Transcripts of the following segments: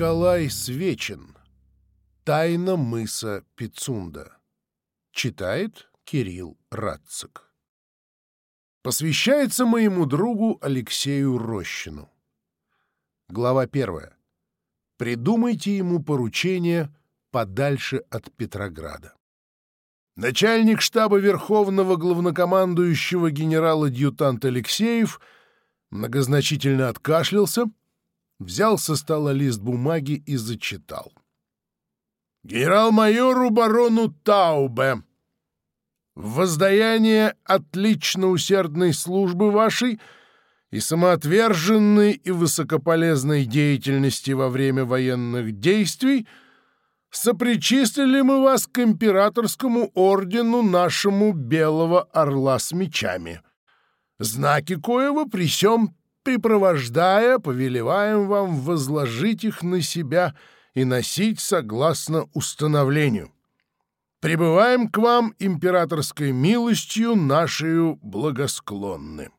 Николай Свечин. Тайна мыса Пицунда. Читает Кирилл Радцик. Посвящается моему другу Алексею Рощину. Глава первая. Придумайте ему поручение подальше от Петрограда. Начальник штаба Верховного главнокомандующего генерал-адъютант Алексеев многозначительно откашлялся, взял со стола лист бумаги и зачитал. «Генерал-майору барону Таубе, в воздаяние отлично усердной службы вашей и самоотверженной и высокополезной деятельности во время военных действий сопричислили мы вас к императорскому ордену нашему Белого Орла с мечами» знаки коего при сём припровождая, повелеваем вам возложить их на себя и носить согласно установлению. Прибываем к вам императорской милостью нашу благосклонны».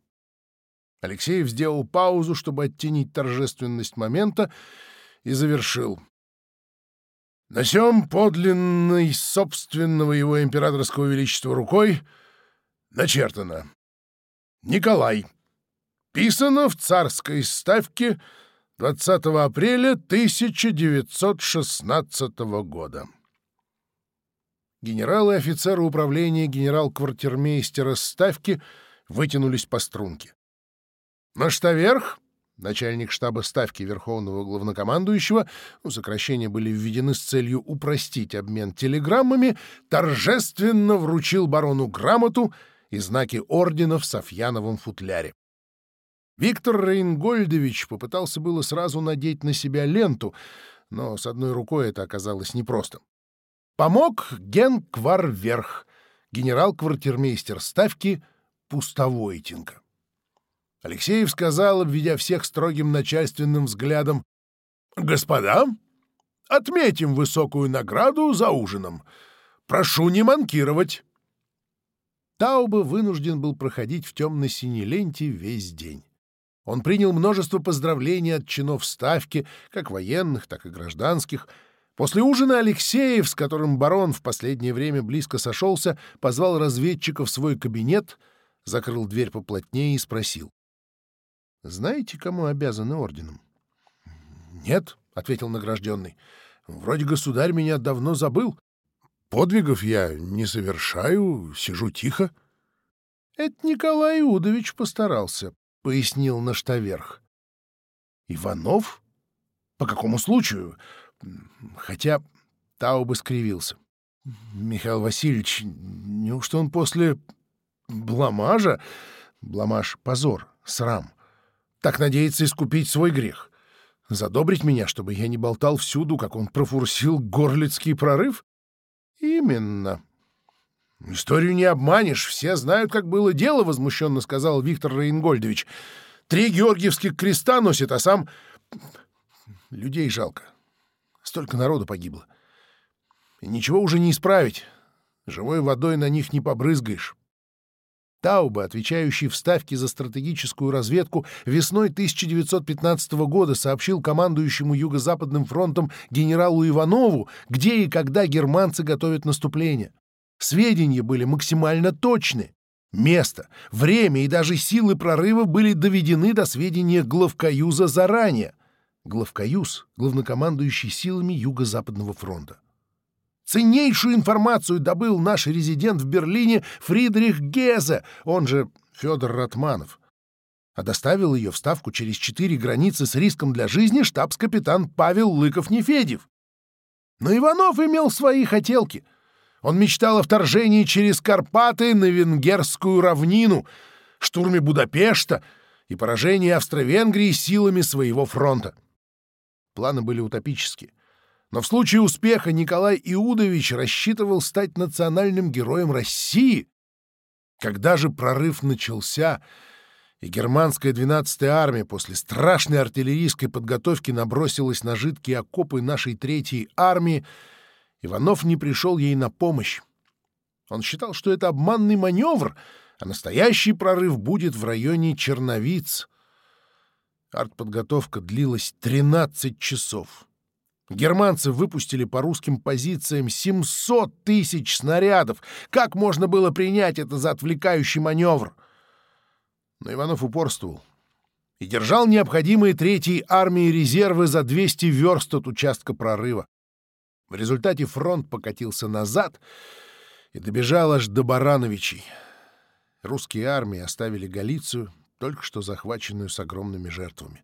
Алексеев сделал паузу, чтобы оттенить торжественность момента, и завершил. «На сём подлинной собственного его императорского величества рукой начертано. Николай». Писано в царской ставке 20 апреля 1916 года. Генералы и офицеры управления генерал-квартирмейстера ставки вытянулись по струнке. Наштаверх, начальник штаба ставки Верховного Главнокомандующего, ну, сокращения были введены с целью упростить обмен телеграммами, торжественно вручил барону грамоту и знаки ордена в Софьяновом футляре. Виктор Рейнгольдович попытался было сразу надеть на себя ленту, но с одной рукой это оказалось непросто. Помог Ген Кварверх, генерал-квартирмейстер ставки Пустовойтенко. Алексеев сказал, обведя всех строгим начальственным взглядом, «Господа, отметим высокую награду за ужином. Прошу не манкировать». Тауба вынужден был проходить в темно-синей ленте весь день. Он принял множество поздравлений от чинов Ставки, как военных, так и гражданских. После ужина Алексеев, с которым барон в последнее время близко сошелся, позвал разведчика в свой кабинет, закрыл дверь поплотнее и спросил. — Знаете, кому обязаны орденом? — Нет, — ответил награжденный. — Вроде государь меня давно забыл. Подвигов я не совершаю, сижу тихо. — Это Николай Иудович постарался пояснил Наштаверх. «Иванов? По какому случаю? Хотя Таубы скривился. Михаил Васильевич, неужто он после бламажа... Бламаж — позор, срам. Так надеется искупить свой грех. Задобрить меня, чтобы я не болтал всюду, как он профурсил горлицкий прорыв? Именно, «Историю не обманешь, все знают, как было дело», — возмущенно сказал Виктор Рейнгольдович. «Три георгиевских креста носит, а сам...» «Людей жалко. Столько народу погибло. И ничего уже не исправить. Живой водой на них не побрызгаешь». Тауба, отвечающий в Ставке за стратегическую разведку, весной 1915 года сообщил командующему Юго-Западным фронтом генералу Иванову, где и когда германцы готовят наступление. Сведения были максимально точны. Место, время и даже силы прорыва были доведены до сведения Главкоюза заранее. Главкоюз — главнокомандующий силами Юго-Западного фронта. Ценнейшую информацию добыл наш резидент в Берлине Фридрих Гезе, он же Федор Ратманов. А доставил ее в Ставку через четыре границы с риском для жизни штабс-капитан Павел Лыков-Нефедев. Но Иванов имел свои хотелки — он мечтал о вторжении через Карпаты на Венгерскую равнину, штурме Будапешта и поражении Австро-Венгрии силами своего фронта. Планы были утопические. Но в случае успеха Николай Иудович рассчитывал стать национальным героем России. Когда же прорыв начался, и германская 12-я армия после страшной артиллерийской подготовки набросилась на жидкие окопы нашей третьей армии, Иванов не пришел ей на помощь. Он считал, что это обманный маневр, а настоящий прорыв будет в районе Черновиц. Артподготовка длилась 13 часов. Германцы выпустили по русским позициям 700 тысяч снарядов. Как можно было принять это за отвлекающий маневр? Но Иванов упорствовал и держал необходимые третьей армии резервы за 200 верст от участка прорыва. В результате фронт покатился назад и добежал аж до Барановичей. Русские армии оставили Галицию, только что захваченную с огромными жертвами.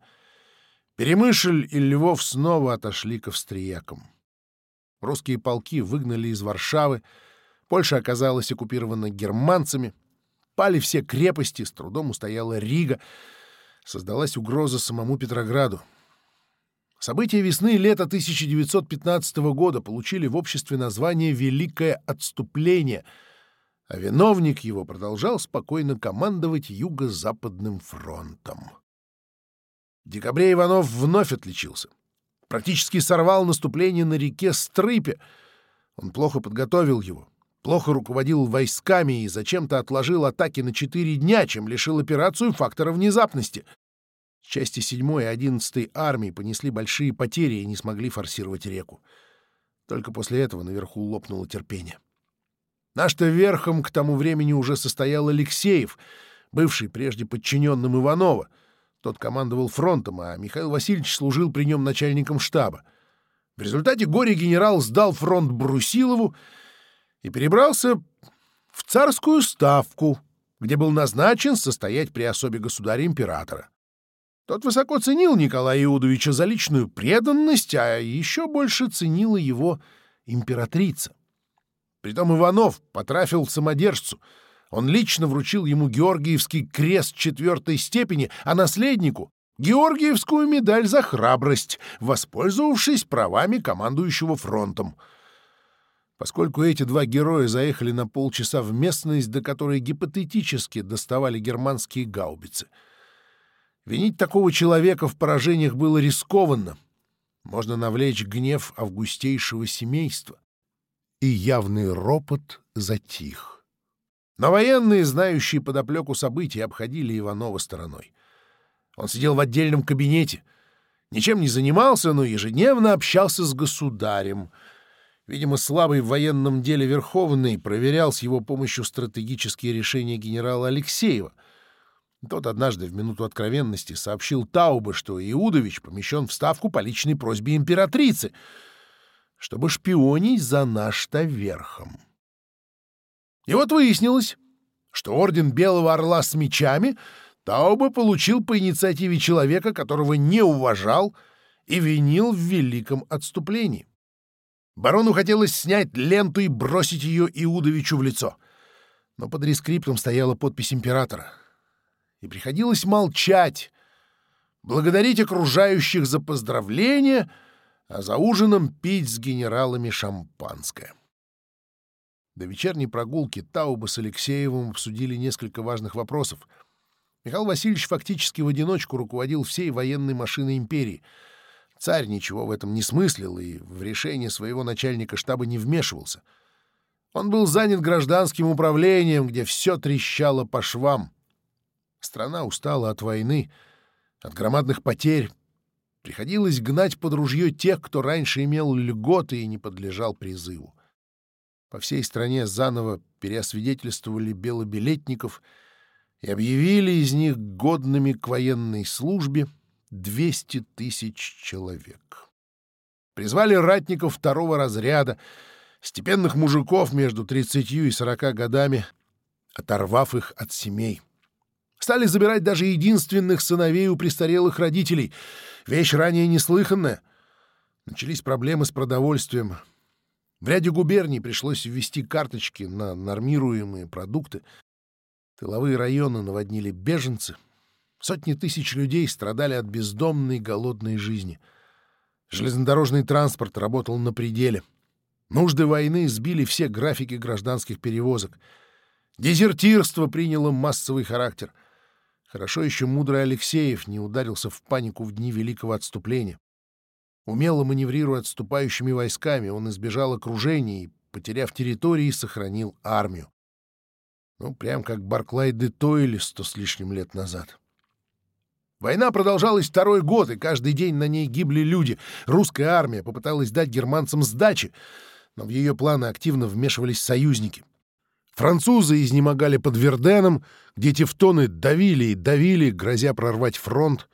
Перемышль и Львов снова отошли к австриякам. Русские полки выгнали из Варшавы, Польша оказалась оккупирована германцами, пали все крепости, с трудом устояла Рига, создалась угроза самому Петрограду — События весны и лета 1915 года получили в обществе название «Великое отступление», а виновник его продолжал спокойно командовать Юго-Западным фронтом. В декабре Иванов вновь отличился. Практически сорвал наступление на реке Стрыпе. Он плохо подготовил его, плохо руководил войсками и зачем-то отложил атаки на четыре дня, чем лишил операцию фактора внезапности — Части 7 и 11 армии понесли большие потери и не смогли форсировать реку. Только после этого наверху лопнуло терпение. Наш-то верхом к тому времени уже состоял Алексеев, бывший прежде подчиненным Иванова — тот командовал фронтом, а Михаил Васильевич служил при нем начальником штаба. В результате горе-генерал сдал фронт Брусилову и перебрался в царскую ставку, где был назначен состоять при особе государя-императора. Тот высоко ценил Николая Иудовича за личную преданность, а еще больше ценила его императрица. Притом Иванов потрафил самодержцу. Он лично вручил ему Георгиевский крест четвертой степени, а наследнику — Георгиевскую медаль за храбрость, воспользовавшись правами командующего фронтом. Поскольку эти два героя заехали на полчаса в местность, до которой гипотетически доставали германские гаубицы — Винить такого человека в поражениях было рискованно. Можно навлечь гнев августейшего семейства. И явный ропот затих. Но военные, знающие подоплеку событий, обходили Иванова стороной. Он сидел в отдельном кабинете, ничем не занимался, но ежедневно общался с государем. Видимо, слабый в военном деле Верховный проверял с его помощью стратегические решения генерала Алексеева Тот однажды в минуту откровенности сообщил Таубе, что Иудович помещен в ставку по личной просьбе императрицы, чтобы шпионить за наш-то верхом. И вот выяснилось, что орден Белого Орла с мечами Тауба получил по инициативе человека, которого не уважал и винил и приходилось молчать, благодарить окружающих за поздравления, а за ужином пить с генералами шампанское. До вечерней прогулки Тауба с Алексеевым обсудили несколько важных вопросов. Михаил Васильевич фактически в одиночку руководил всей военной машиной империи. Царь ничего в этом не смыслил и в решение своего начальника штаба не вмешивался. Он был занят гражданским управлением, где все трещало по швам — Страна устала от войны, от громадных потерь. Приходилось гнать под ружье тех, кто раньше имел льготы и не подлежал призыву. По всей стране заново переосвидетельствовали белобилетников и объявили из них годными к военной службе 200 тысяч человек. Призвали ратников второго разряда, степенных мужиков между 30 и 40 годами, оторвав их от семей. Стали забирать даже единственных сыновей у престарелых родителей. Вещь ранее неслыханная. Начались проблемы с продовольствием. В ряде губерний пришлось ввести карточки на нормируемые продукты. Тыловые районы наводнили беженцы. Сотни тысяч людей страдали от бездомной голодной жизни. Железнодорожный транспорт работал на пределе. Нужды войны сбили все графики гражданских перевозок. Дезертирство приняло массовый характер — Хорошо еще мудрый Алексеев не ударился в панику в дни Великого отступления. Умело маневрируя отступающими войсками, он избежал окружения и, потеряв территории, сохранил армию. Ну, прям как Барклай де Тойли сто с лишним лет назад. Война продолжалась второй год, и каждый день на ней гибли люди. Русская армия попыталась дать германцам сдачи, но в ее планы активно вмешивались союзники — Французы изнемогали под Верденом, где тевтоны давили и давили, грозя прорвать фронт.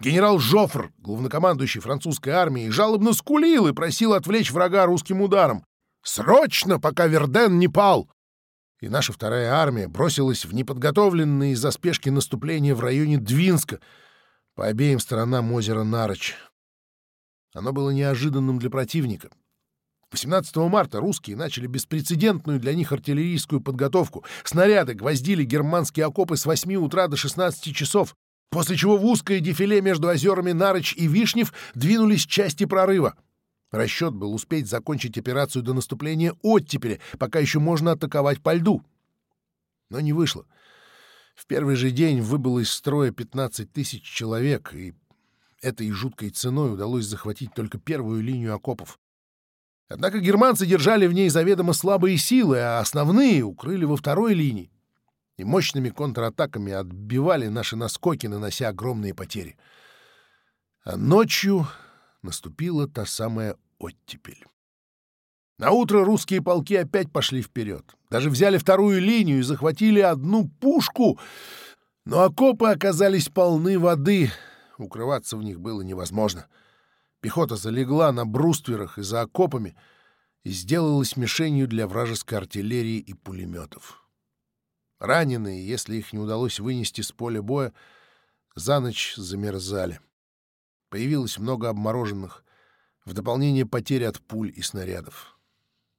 Генерал Жофр, главнокомандующий французской армией, жалобно скулил и просил отвлечь врага русским ударом. «Срочно, пока Верден не пал!» И наша вторая армия бросилась в неподготовленные из-за спешки наступления в районе Двинска, по обеим сторонам озера Нарочь. Оно было неожиданным для противника. 18 марта русские начали беспрецедентную для них артиллерийскую подготовку. Снаряды гвоздили германские окопы с 8 утра до 16 часов, после чего в узкое дефиле между озерами Нарыч и Вишнев двинулись части прорыва. Расчет был успеть закончить операцию до наступления оттепели, пока еще можно атаковать по льду. Но не вышло. В первый же день выбыло из строя 15 тысяч человек, и этой жуткой ценой удалось захватить только первую линию окопов. Однако германцы держали в ней заведомо слабые силы, а основные укрыли во второй линии и мощными контратаками отбивали наши наскоки, нанося огромные потери. А ночью наступила та самая оттепель. На утро русские полки опять пошли вперед. Даже взяли вторую линию и захватили одну пушку. Но окопы оказались полны воды. Укрываться в них было невозможно. — Пехота залегла на брустверах и за окопами и сделалась мишенью для вражеской артиллерии и пулеметов. Раненые, если их не удалось вынести с поля боя, за ночь замерзали. Появилось много обмороженных, в дополнение потери от пуль и снарядов.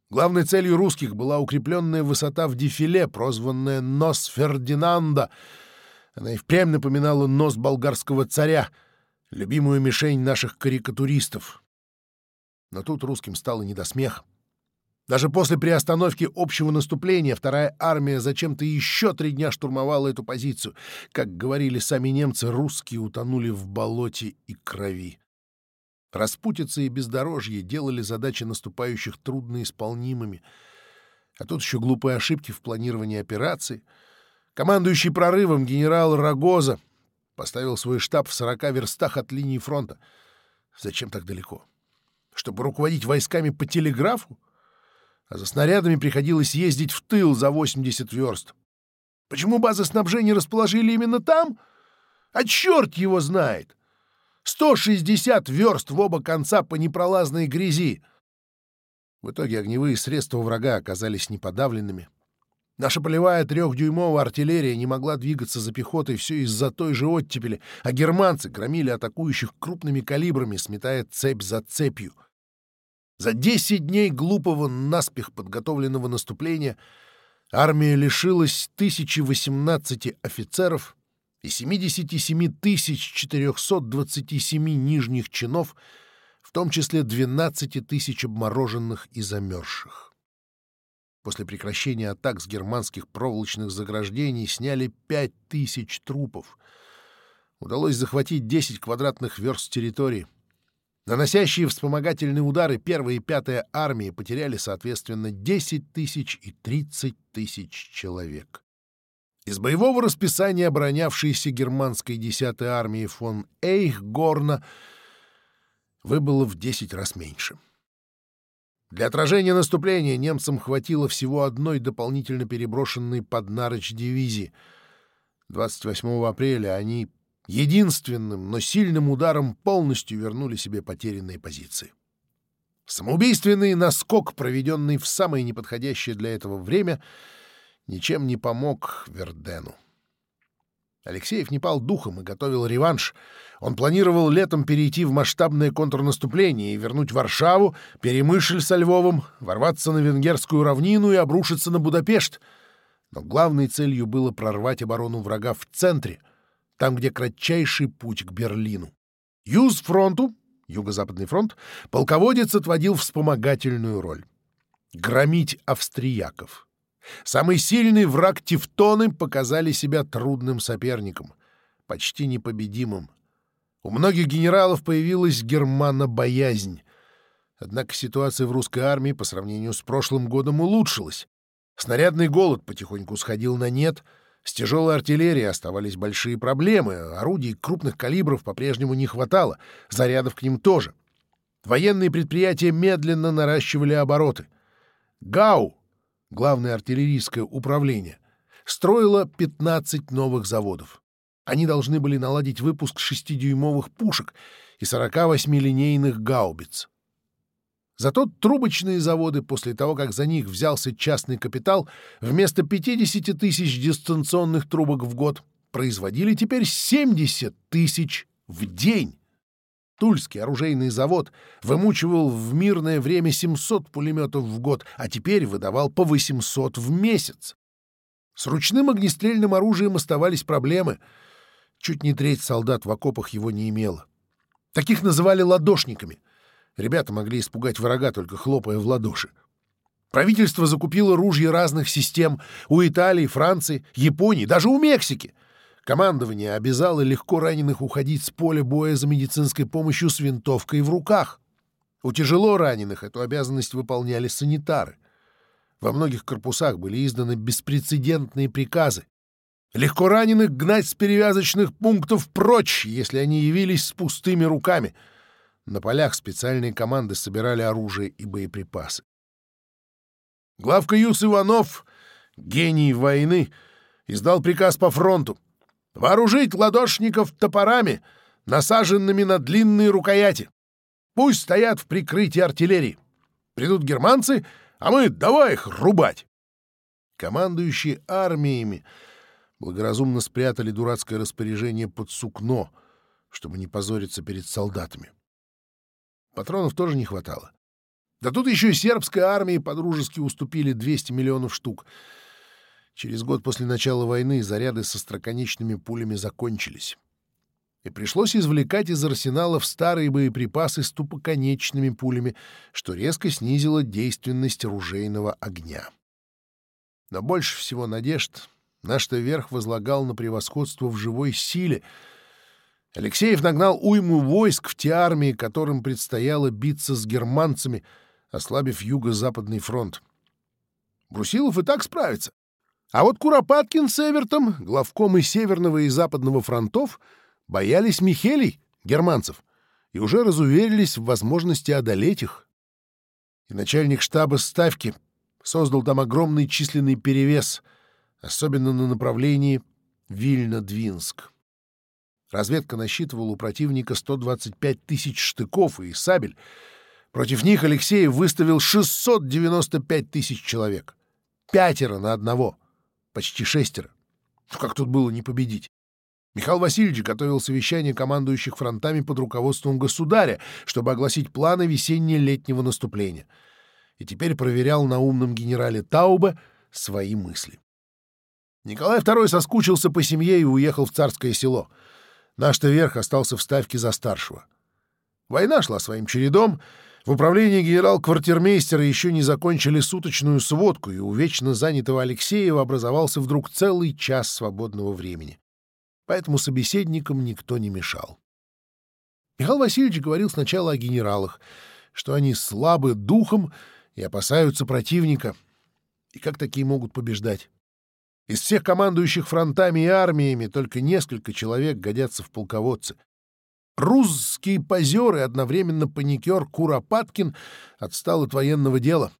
Главной целью русских была укрепленная высота в дефиле, прозванная «Нос Фердинанда». Она и впрямь напоминала нос болгарского царя — любимую мишень наших карикатуристов. Но тут русским стало не до смеха. Даже после приостановки общего наступления вторая армия зачем-то еще три дня штурмовала эту позицию. Как говорили сами немцы, русские утонули в болоте и крови. Распутицы и бездорожье делали задачи наступающих трудноисполнимыми. А тут еще глупые ошибки в планировании операции. Командующий прорывом генерал Рогоза Поставил свой штаб в сорока верстах от линии фронта. Зачем так далеко? Чтобы руководить войсками по телеграфу? А за снарядами приходилось ездить в тыл за 80 верст. Почему базы снабжения расположили именно там? А черт его знает! 160 верст в оба конца по непролазной грязи. Наша полевая трехдюймовая артиллерия не могла двигаться за пехотой все из-за той же оттепели, а германцы громили атакующих крупными калибрами, сметая цепь за цепью. За 10 дней глупого наспех подготовленного наступления армия лишилась 1018 офицеров и 77 427 нижних чинов, в том числе 12 тысяч обмороженных и замерзших. После прекращения атак с германских проволочных заграждений сняли 5000 трупов. Удалось захватить 10 квадратных верст территории. Наносящие вспомогательные удары 1 и 5 армии потеряли, соответственно, 10 тысяч и 30 тысяч человек. Из боевого расписания оборонявшейся германской 10-й армии фон Эйхгорна выбыло в 10 раз меньше. — для отражения наступления немцам хватило всего одной дополнительно переброшенной под Нарыч дивизии. 28 апреля они единственным, но сильным ударом полностью вернули себе потерянные позиции. Самоубийственный наскок, проведенный в самое неподходящее для этого время, ничем не помог Вердену. Алексеев не пал духом и готовил реванш. Он планировал летом перейти в масштабное контрнаступление и вернуть Варшаву, Перемышль со Львовом, ворваться на венгерскую равнину и обрушиться на Будапешт. Но главной целью было прорвать оборону врага в центре, там, где кратчайший путь к Берлину. Юз фронту, Юго-Западный фронт, полководец отводил вспомогательную роль. Громить австрияков. Самый сильный враг Тевтоны показали себя трудным соперником, почти непобедимым. У многих генералов появилась боязнь. Однако ситуация в русской армии по сравнению с прошлым годом улучшилась. Снарядный голод потихоньку сходил на нет, с тяжелой артиллерией оставались большие проблемы, орудий крупных калибров по-прежнему не хватало, зарядов к ним тоже. Военные предприятия медленно наращивали обороты. «Гау!» главное артиллерийское управление, строило 15 новых заводов. Они должны были наладить выпуск 6-дюймовых пушек и 48-линейных гаубиц. Зато трубочные заводы, после того, как за них взялся частный капитал, вместо 50 тысяч дистанционных трубок в год производили теперь 70 тысяч в день. Тульский оружейный завод вымучивал в мирное время 700 пулеметов в год, а теперь выдавал по 800 в месяц. С ручным огнестрельным оружием оставались проблемы. Чуть не треть солдат в окопах его не имела. Таких называли ладошниками. Ребята могли испугать врага, только хлопая в ладоши. Правительство закупило ружья разных систем у Италии, Франции, Японии, даже у Мексики — командование обязало легко раненых уходить с поля боя за медицинской помощью с винтовкой в руках. У тяжело раненых эту обязанность выполняли санитары. Во многих корпусах были изданы беспрецедентные приказы. Легко раненых гнать с перевязочных пунктов прочь, если они явились с пустыми руками. На полях специальные команды собирали оружие и боеприпасы. Главка Юс Иванов, гений войны, издал приказ по фронту — Вооружить ладошников топорами, насаженными на длинные рукояти. Пусть стоят в прикрытии артиллерии. Придут германцы, а мы давай их рубать. Командующие армиями благоразумно спрятали дурацкое распоряжение под сукно, чтобы не позориться перед солдатами. Патронов тоже не хватало. Да тут еще и сербской армии подружески уступили 200 миллионов штук — Через год после начала войны заряды с остроконечными пулями закончились. И пришлось извлекать из арсеналов старые боеприпасы с тупоконечными пулями, что резко снизило действенность ружейного огня. Но больше всего надежд наш верх возлагал на превосходство в живой силе. Алексеев нагнал уйму войск в те армии, которым предстояло биться с германцами, ослабив юго-западный фронт. Брусилов и так справится. А вот Куропаткин с Эвертом, главком и северного, и западного фронтов, боялись Михелей, германцев, и уже разуверились в возможности одолеть их. И начальник штаба Ставки создал там огромный численный перевес, особенно на направлении Вильно-Двинск. Разведка насчитывала у противника 125 тысяч штыков и сабель. Против них Алексеев выставил 695 тысяч человек. Пятеро на одного — почти шестеро. Ну как тут было не победить? Михаил Васильевич готовил совещание командующих фронтами под руководством государя, чтобы огласить планы весенне-летнего наступления. И теперь проверял на умном генерале Таубе свои мысли. Николай II соскучился по семье и уехал в царское село. Наш-то верх остался в ставке за старшего. Война шла своим чередом — В управлении генерал-квартирмейстера еще не закончили суточную сводку, и у вечно занятого Алексеева образовался вдруг целый час свободного времени. Поэтому собеседникам никто не мешал. Михаил Васильевич говорил сначала о генералах, что они слабы духом и опасаются противника, и как такие могут побеждать. Из всех командующих фронтами и армиями только несколько человек годятся в полководцы. Русский позер и одновременно паникер Куропаткин отстал от военного дела.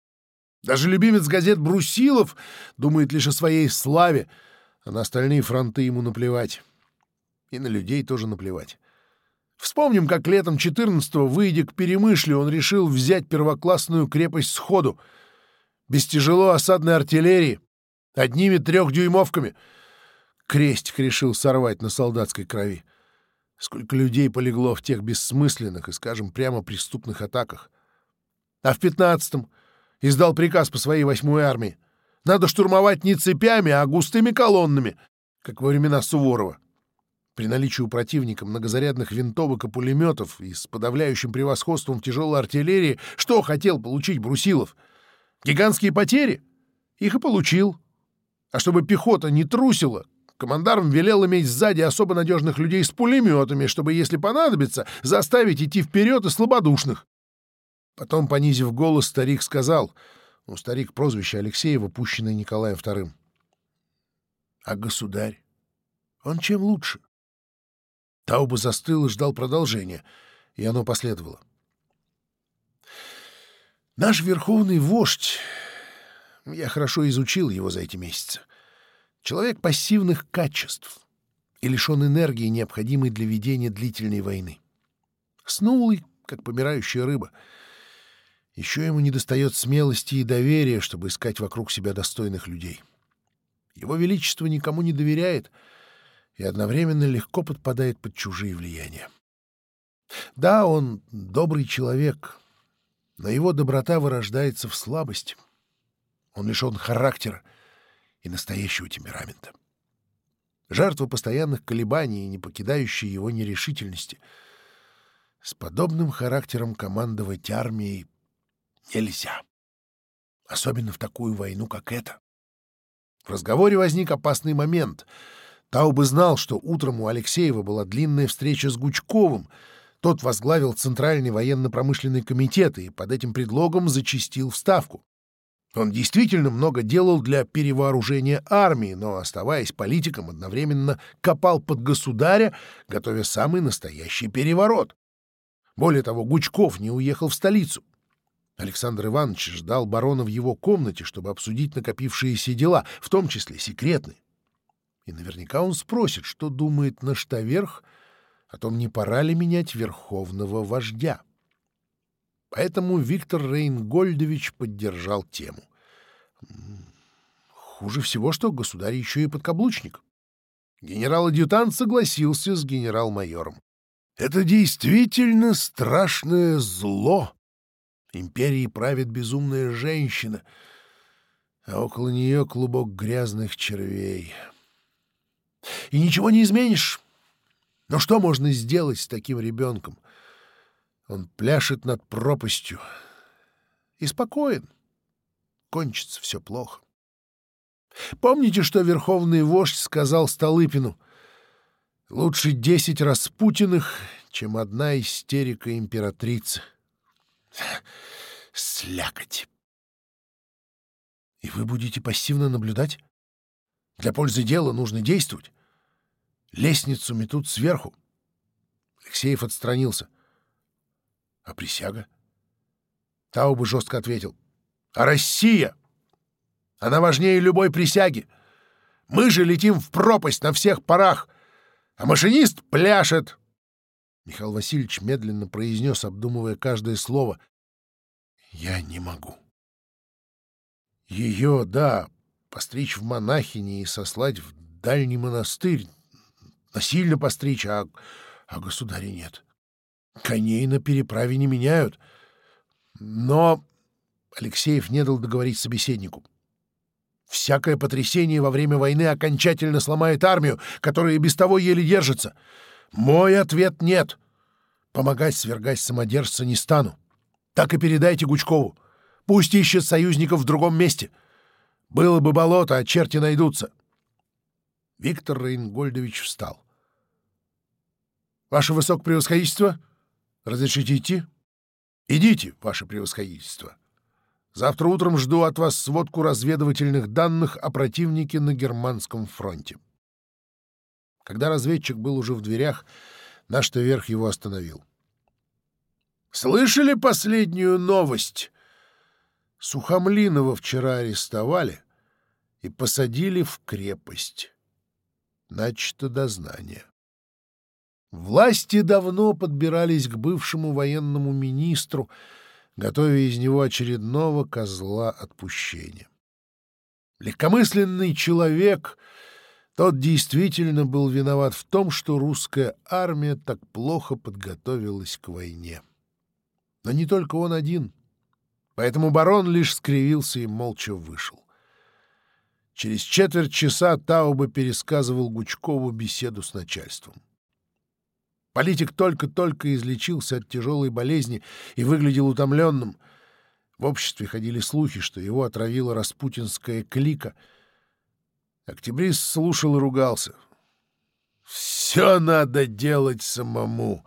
Даже Сколько людей полегло в тех бессмысленных и, скажем прямо, преступных атаках. А в пятнадцатом издал приказ по своей восьмой армии. Надо штурмовать не цепями, а густыми колоннами, как во времена Суворова. При наличии у противника многозарядных винтовок и пулеметов и с подавляющим превосходством тяжелой артиллерии, что хотел получить Брусилов? Гигантские потери? Их и получил. А чтобы пехота не трусила, Командарм велел иметь сзади особо надежных людей с пулеметами, чтобы, если понадобится, заставить идти вперед и слабодушных. Потом, понизив голос, старик сказал, у старик прозвище Алексеева, пущенное Николаем вторым». А государь? Он чем лучше? Тауба застыл и ждал продолжения, и оно последовало. Наш верховный вождь, я хорошо изучил его за эти месяцы, Человек пассивных качеств и лишен энергии, необходимой для ведения длительной войны. Снулый, как помирающая рыба. Еще ему недостает смелости и доверия, чтобы искать вокруг себя достойных людей. Его Величество никому не доверяет и одновременно легко подпадает под чужие влияния. Да, он добрый человек, но его доброта вырождается в слабости. Он лишен характера, и настоящего темперамента. Жертва постоянных колебаний и не покидающей его нерешительности. С подобным характером командовать армией нельзя. Особенно в такую войну, как эта. В разговоре возник опасный момент. Таубы знал, что утром у Алексеева была длинная встреча с Гучковым. Тот возглавил Центральный военно-промышленный комитет и под этим предлогом зачистил вставку. Он действительно много делал для перевооружения армии, но, оставаясь политиком, одновременно копал под государя, готовя самый настоящий переворот. Более того, Гучков не уехал в столицу. Александр Иванович ждал барона в его комнате, чтобы обсудить накопившиеся дела, в том числе секретные. И наверняка он спросит, что думает Наштаверх о том, не пора ли менять верховного вождя поэтому Виктор Рейнгольдович поддержал тему. Хуже всего, что государь еще и подкаблучник. Генерал-адъютант согласился с генерал-майором. Это действительно страшное зло. Империи правит безумная женщина, а около нее клубок грязных червей. И ничего не изменишь. Но что можно сделать с таким ребенком — он пляшет над пропастью и спокоен. Кончится все плохо. Помните, что верховный вождь сказал Столыпину? Лучше десять Распутиных, чем одна истерика императрицы. Слякоть. И вы будете пассивно наблюдать? Для пользы дела нужно действовать. Лестницу метут сверху. Алексеев отстранился — А присяга? Тауба жестко ответил. А Россия? Она важнее любой присяги. Мы же летим в пропасть на всех парах, а машинист пляшет, Михаил Васильевич медленно произнес, обдумывая каждое слово. «Я не могу». Ее, да, постричь в монахини и сослать в дальний монастырь. Насильно постричь, а, а государя нет. Коней на переправе не меняют. Но Алексеев не дал договорить собеседнику. Всякое потрясение во время войны окончательно сломает армию, которая и без того еле держится. Мой ответ — нет. Помогать свергать самодержца не стану. Так и передайте Гучкову. Пусть ищет союзников в другом месте. Было Разрешите идти?» «Идите, ваше превосходительство. Завтра утром жду от вас сводку разведывательных данных о противнике на Германском фронте». Когда разведчик был уже в дверях, наш верх его остановил. «Слышали последнюю новость? Сухомлинова вчера арестовали и посадили в крепость. Начато дознание». Власти давно подбирались к бывшему военному министру, готовя из него очередного козла отпущения. Легкомысленный человек, тот действительно был виноват в том, что русская армия так плохо подготовилась к войне. Но не только он один, поэтому барон лишь скривился и молча вышел. Через четверть часа Тауба пересказывал Гучкову беседу с начальством. Политик только только излечился от тяжелой болезни и выглядел утомленным. В обществе ходили слухи, что его отравила распутинская клика. Октябрист слушал и ругался. «Все надо делать самому.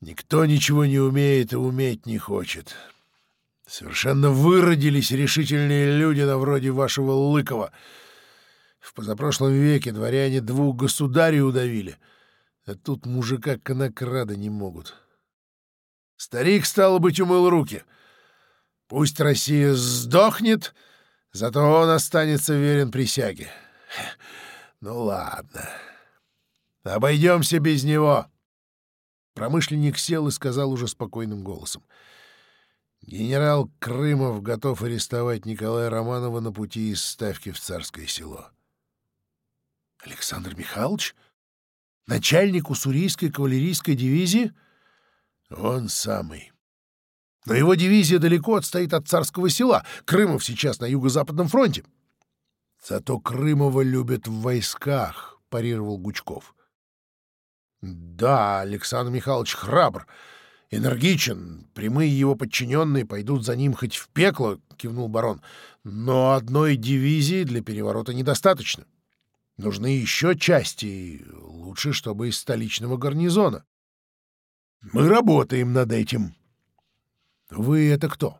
Никто ничего не умеет и уметь не хочет. Совершенно выродились решительные люди на вроде вашего Лыкова. В позапрошлом веке дворяне двух государей удавили». А Тут мужика конокрада не могут. Старик, стало быть, умыл руки. Пусть Россия сдохнет, зато он останется верен присяге. Ну ладно. Обойдемся без него. Промышленник сел и сказал уже спокойным голосом. Генерал Крымов готов арестовать Николая Романова на пути из Ставки в Царское село. — Александр Михайлович? — начальник уссурийской кавалерийской дивизии? Он самый. Но его дивизия далеко отстоит от царского села. Крымов сейчас на юго-западном фронте. Зато Крымова любят в войсках, парировал Гучков. Да, Александр Михайлович храбр, энергичен. Прямые его подчиненные пойдут за ним хоть в пекло, кивнул барон. Но одной дивизии для переворота недостаточно. — Нужны еще части, лучше, чтобы из столичного гарнизона. Мы работаем над этим. Вы это кто?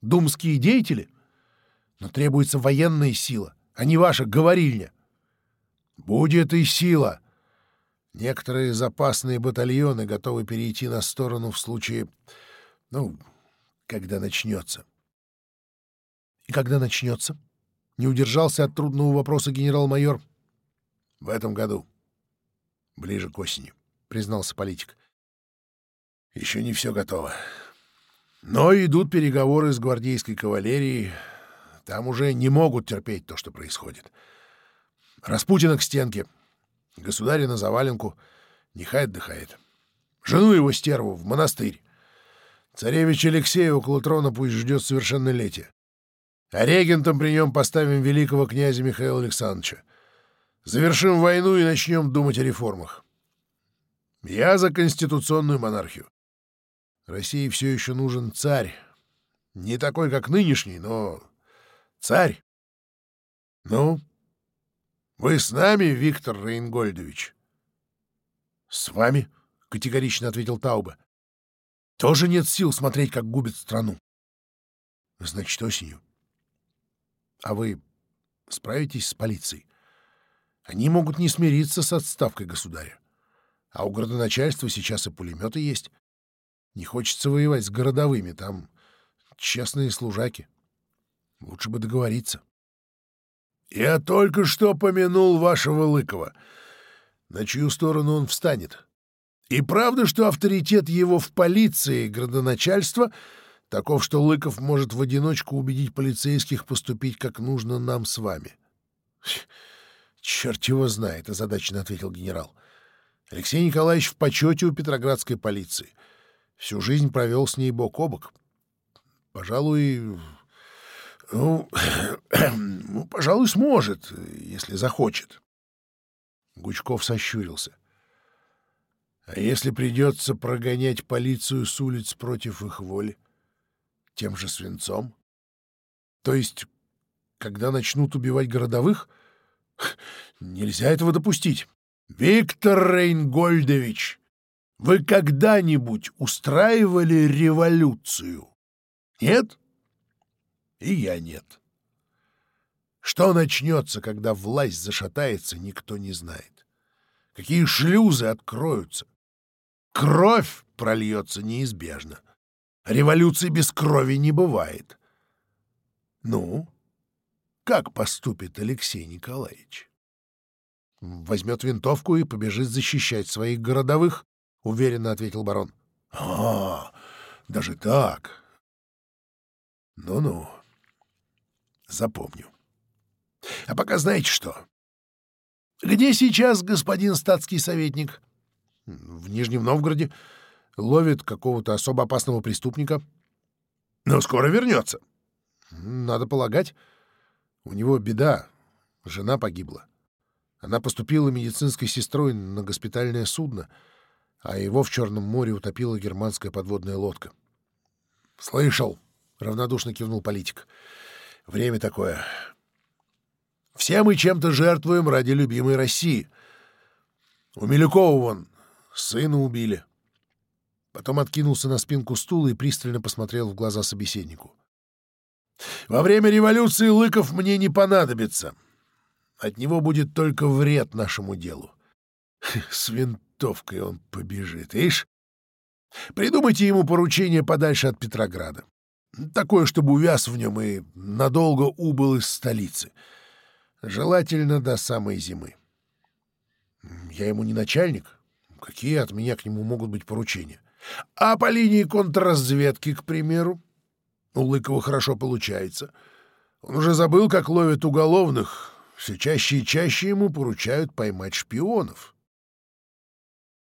Думские деятели? Но требуется военная сила, а не ваша говорильня. Будет и сила. Некоторые запасные батальоны готовы перейти на сторону в случае... Ну, когда начнется. И когда начнется? — не удержался от трудного вопроса генерал-майор. — В этом году. Ближе к осени, — признался политик. — Еще не все готово. Но идут переговоры с гвардейской кавалерией. Там уже не могут терпеть то, что происходит. Распутина к стенке, государя на заваленку, нехай отдыхает. Жену его стерву в монастырь. Царевич Алексей около трона пусть ждет совершеннолетия. Регентом при нем поставим великого князя Михаила Александровича. Завершим войну и начнем думать о реформах. Я за конституционную монархию. России все еще нужен царь. Не такой, как нынешний, но царь. Ну, вы с нами, Виктор Рейнгольдович? С вами, категорично ответил Тауба. Тоже нет сил смотреть, как губит страну. Значит, осенью а вы справитесь с полицией? Они могут не смириться с отставкой государя. А у городоначальства сейчас и пулеметы есть. Не хочется воевать с городовыми, там честные служаки. Лучше бы договориться. Я только что помянул вашего Лыкова. На чью сторону он встанет? И правда, что авторитет его в полиции и градоначальства Таков, что Лыков может в одиночку убедить полицейских поступить как нужно нам с вами. — Черт его знает, — озадаченно ответил генерал. — Алексей Николаевич в почете у петроградской полиции. Всю жизнь провел с ней бок о бок. Пожалуй, ну, ну, пожалуй, сможет, если захочет. Гучков сощурился. — А если придется прогонять полицию с улиц против их воли? — тем же свинцом. То есть, когда начнут убивать городовых, нельзя этого допустить. Виктор Рейнгольдович, вы когда-нибудь устраивали революцию? Нет? И я нет. Что начнется, когда власть зашатается, никто не знает. Какие шлюзы откроются? Кровь прольется неизбежно. Революции без крови не бывает. Ну, как поступит Алексей Николаевич? Возьмет винтовку и побежит защищать своих городовых, уверенно ответил барон. А, даже так. Ну-ну, запомню. А пока знаете что? Где сейчас господин статский советник? В Нижнем Новгороде. Ловит какого-то особо опасного преступника. Но скоро вернется. Надо полагать. У него беда. Жена погибла. Она поступила медицинской сестрой на госпитальное судно — а его в Черном море утопила германская подводная лодка. «Слышал!» — равнодушно кивнул политик. «Время такое. Все мы чем-то жертвуем ради любимой России. У Милюкова вон сына убили». Потом откинулся на спинку стула и пристально посмотрел в глаза собеседнику. «Во время революции Лыков мне не понадобится. От него будет только вред нашему делу. С винтовкой он побежит, ишь? Придумайте ему поручение подальше от Петрограда. Такое, чтобы увяз в нем и надолго убыл из столицы. Желательно до самой зимы. Я ему не А по линии контрразведки, к примеру? У Лыкова хорошо получается. Он уже забыл, как ловит уголовных. Все чаще и чаще ему поручают поймать шпионов.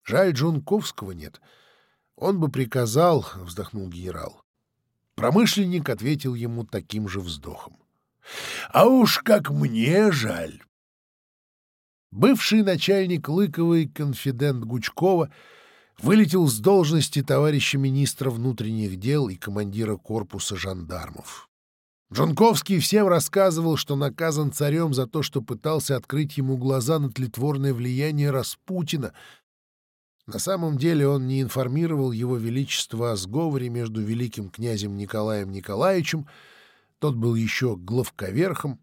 Жаль, Джунковского нет. Он бы приказал, — вздохнул генерал. Промышленник ответил ему таким же вздохом. А уж как мне жаль! Бывший начальник и конфидент Гучкова, — вылетел с должности товарища министра внутренних дел и командира корпуса жандармов. Джунковский всем рассказывал, что наказан царем за то, что пытался открыть ему глаза на тлетворное влияние Распутина. На самом деле он не информировал его величество о сговоре между великим князем Николаем Николаевичем, тот был еще главковерхом,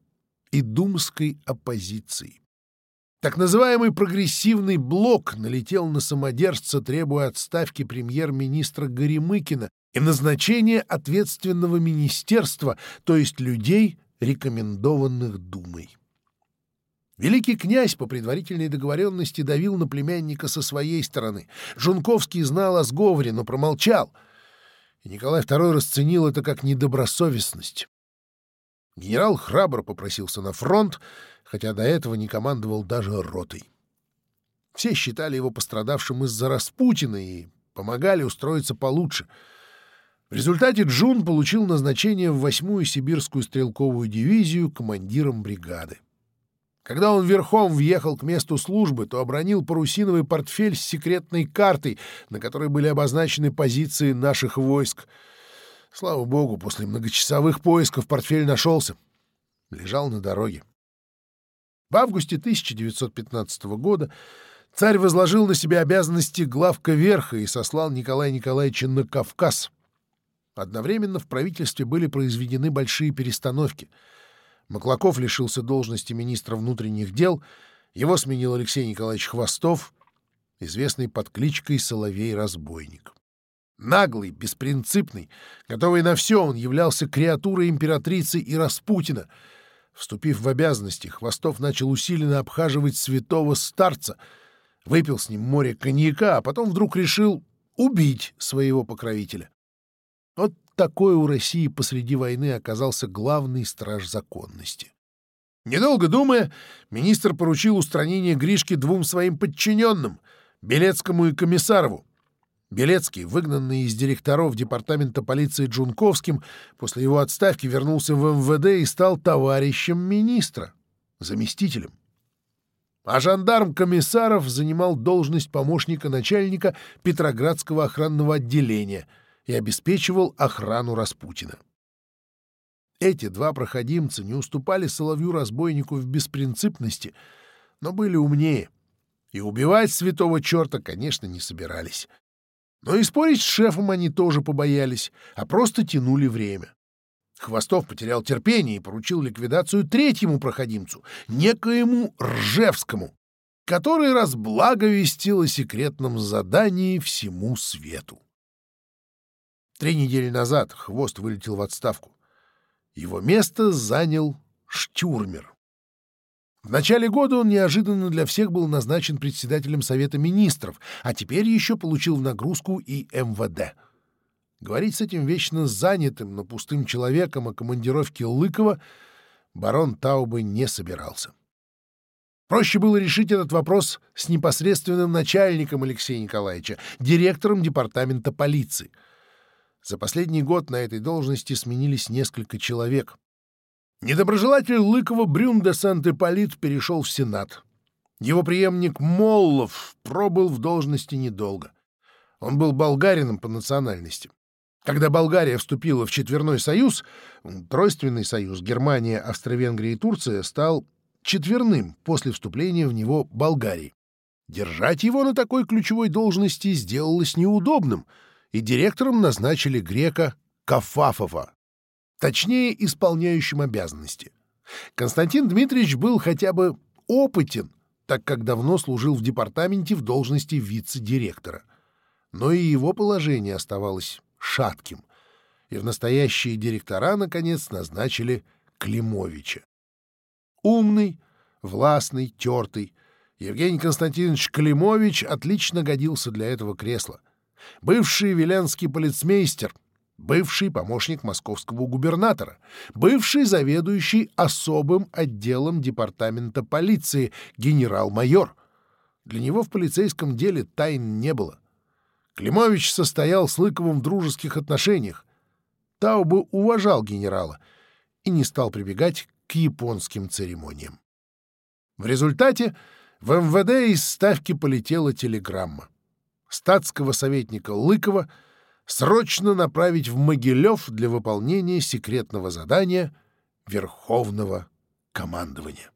и думской оппозицией. Так называемый прогрессивный блок налетел на самодержца, требуя отставки премьер-министра Горемыкина и назначения ответственного министерства, то есть людей, рекомендованных Думой. Великий князь по предварительной договоренности давил на племянника со своей стороны. Жунковский знал о сговоре, но промолчал. И Николай II расценил это как недобросовестность. Генерал храбро попросился на фронт хотя до этого не командовал даже ротой. Все считали его пострадавшим из-за Распутина и помогали устроиться получше. В результате Джун получил назначение в 8-ю сибирскую стрелковую дивизию командиром бригады. Когда он верхом въехал к месту службы, то обронил парусиновый портфель с секретной картой, на которой были обозначены позиции наших войск. Слава богу, после многочасовых поисков портфель нашелся. Лежал на дороге. В августе 1915 года царь возложил на себя обязанности главка верха и сослал Николая Николаевича на Кавказ. Одновременно в правительстве были произведены большие перестановки. Маклаков лишился должности министра внутренних дел, его сменил Алексей Николаевич Хвостов, известный под кличкой Соловей-разбойник. Наглый, беспринципный, готовый на все, он являлся креатурой императрицы и Распутина — Вступив в обязанности, Хвостов начал усиленно обхаживать святого старца. Выпил с ним море коньяка, а потом вдруг решил убить своего покровителя. Вот такой у России посреди войны оказался главный страж законности. Недолго думая, министр поручил устранение Гришки двум своим подчиненным — Белецкому и Комиссарову. Белецкий, выгнанный из директоров департамента полиции Джунковским, после его отставки вернулся в МВД и стал товарищем министра, заместителем. А жандарм Комиссаров занимал должность помощника начальника Петроградского охранного отделения и обеспечивал охрану Распутина. Эти два проходимца не уступали Соловью-разбойнику в беспринципности, но были умнее — и убивать святого черта, конечно, не собирались. Но и спорить с шефом они тоже побоялись, а просто тянули время. Хвостов потерял терпение и поручил ликвидацию третьему проходимцу, некоему Ржевскому, который разблаговестил о секретном задании всему свету. Три недели назад Хвост вылетел в отставку. Его место занял Штюрмер. В начале года он неожиданно для всех был назначен председателем Совета министров, а теперь еще получил в нагрузку и МВД. Говорить с этим вечно занятым, но пустым человеком о командировке Лыкова барон Таубы не собирался. Проще было решить этот вопрос с непосредственным начальником Алексея Николаевича, директором департамента полиции. За последний год на этой должности сменились несколько человек. Недоброжелатель Лыкова Брюн де Санте-Полит перешел в Сенат. Его преемник Моллов пробыл в должности недолго. Он был болгарином по национальности. Когда Болгария вступила в Четверной союз, Тройственный союз Германия, Австро-Венгрия и Турция стал четверным после вступления в него Болгарии. Держать его на такой ключевой должности сделалось неудобным, и директором назначили грека Кафафова точнее, исполняющим обязанности. Константин Дмитриевич был хотя бы опытен, так как давно служил в департаменте в должности вице-директора. Но и его положение оставалось шатким, и в настоящие директора, наконец, назначили Климовича. Умный, властный, тертый, Евгений Константинович Климович отлично годился для этого кресла. Бывший веленский полицмейстер — бывший помощник московского губернатора, бывший заведующий особым отделом департамента полиции, генерал-майор. Для него в полицейском деле тайн не было. Климович состоял с Лыковым в дружеских отношениях. Таубы уважал генерала и не стал прибегать к японским церемониям. В результате в МВД из ставки полетела телеграмма. Статского советника Лыкова — срочно направить в Могилев для выполнения секретного задания Верховного командования.